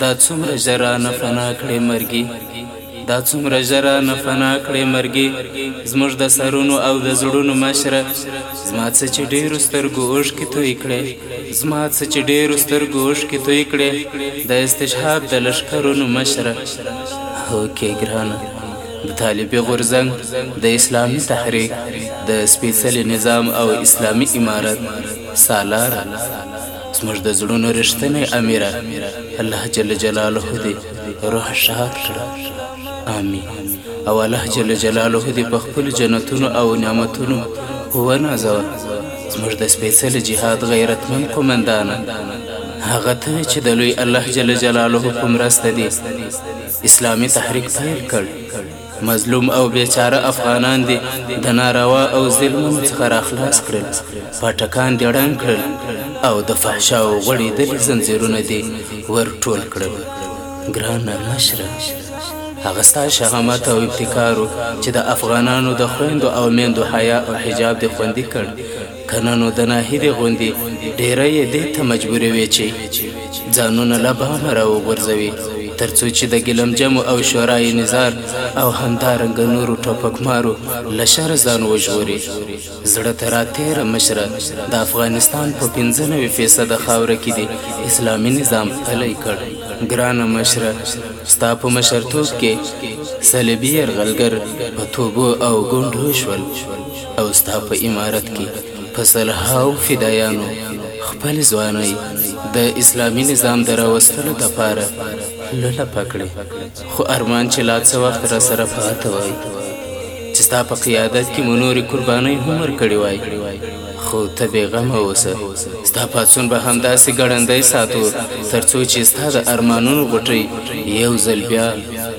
دا څومره ژرانه فنا کړې مرګي دا څومره ژرانه فنا کړې مرګي زموږ د سرونو او د زړونو مشره زما څه چې ډېرو سترګو اوښکې توی کړې زما څه چې ډېرو سترګو اوښکې توی کړې د استشهاد د لشکرونو مشره هوکې ګرانه د طالبي غورځنګ د اسلامي تحریک د سپېڅلي نظام او اسلامي امارت سالاره زموږ د زړونو رښتنې امیره الله جل جلاله دې روح شاد کړه آمین او الله جل جلاله دې په خپل جنتونو او نعمتونو ونازوه زموږ د سپېڅلي جهاد غیرتمن قومندانه هغه ته چې د لوی الله جل جلاله په مرسته دې اسلامي تحریک پیل کړ مظلوم او بې چاره افغانان دې د ناروا او ظلمونو څخه راخلاص کړل، پاټکان دې ړنګ کړل او د فحشا او غوړې دلې زنځیرونه دې ور ټول کړل. ګرانه مشره! هغه ستا شهامت او ابتکار و چې د افغانانو د خویندو او میندو حیا او حجاب دې خوندي کړ، کنه نو د ناهیلې غوندې ډیری یې دې ته مجبوروي چې ځانونه له بامه راوغورځوي تر څو چې د ګیلم جمو او شورای نظار او همدارنګه نورو ټوپکمارو له شر ځان وژغوري زړه ته راتېره مشره د افغانستان په پنځه نوي فیصده خاوره کې دې اسلامي نظام پلی کړ ګرانه مشره ستا په مشرتوب کې صلیبي یرغلګر په توبو او ګونډو شول او ستا په امارت کې په سلهاو فدایانو خپل ځوانۍ د اسلامي نظام د راوستلو دپاره لولپه کړې خو ارمان چې لا څه وخت را سره پاته وای چې ستا په قیادت کې مو نورې قربانۍ هم ورکړې وای خو ته بېغمه اوسه ستا پاڅون به همداسې ګړندی ساتو تر څو چې ستا د ارمانونو غوټۍ یو ځل بیا